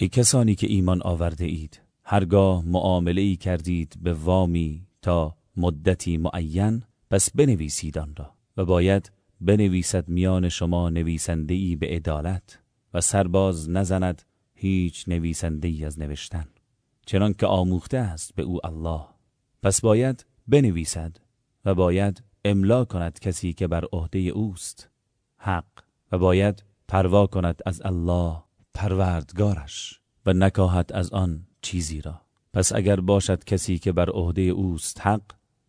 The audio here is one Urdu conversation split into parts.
ای کسانی که ایمان آورده اید، هرگاه معامله ای کردید به وامی تا مدتی معین، پس بنویسید آن را و باید بنویسد میان شما نویسنده ای به عدالت و سرباز نزند هیچ نویسنده ای از نوشتن چنان که آموخته است به او الله. پس باید بنویسد و باید املا کند کسی که بر عهده اوست حق و باید پروا کند از الله. پروردگارش و نکاهد از آن چیزی را. پس اگر باشد کسی که بر عهده اوست حق،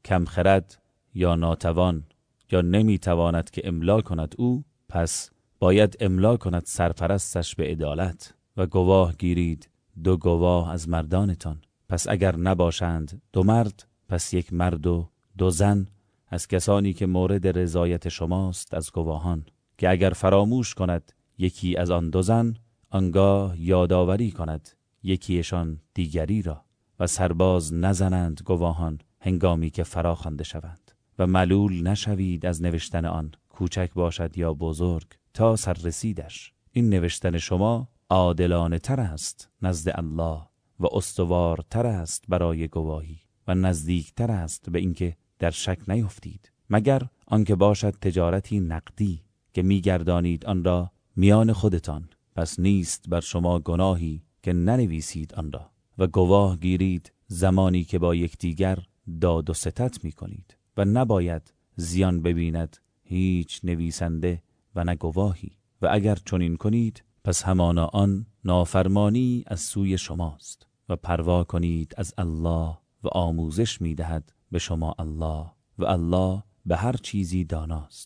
کم خرد یا ناتوان، یا نمیتواند که املا کند او، پس باید املا کند سرپرستش به عدالت و گواه گیرید دو گواه از مردانتان. پس اگر نباشند دو مرد، پس یک مرد و دو زن، از کسانی که مورد رضایت شماست از گواهان. که اگر فراموش کند یکی از آن دو زن آنگاه یادآوری کند یکیشان دیگری را و سرباز نزنند گواهان هنگامی که فرا خوانده شوند و ملول نشوید از نوشتن آن کوچک باشد یا بزرگ تا سررسیدش این نوشتن شما عادلانه تر است نزد الله و استوارتر است برای گواهی و نزدیکتر است به اینکه در شک نیفتید. مگر آنکه باشد تجارتی نقدی که میگردانید آن را میان خودتان پس نیست بر شما گناهی که ننویسید آن را و گواه گیرید زمانی که با یکدیگر داد و ستت می کنید و نباید زیان ببیند هیچ نویسنده و نه گواهی و اگر چنین کنید، پس همانا آن نافرمانی از سوی شماست و پروا کنید از الله و آموزش میدهد به شما الله و الله به هر چیزی داناست.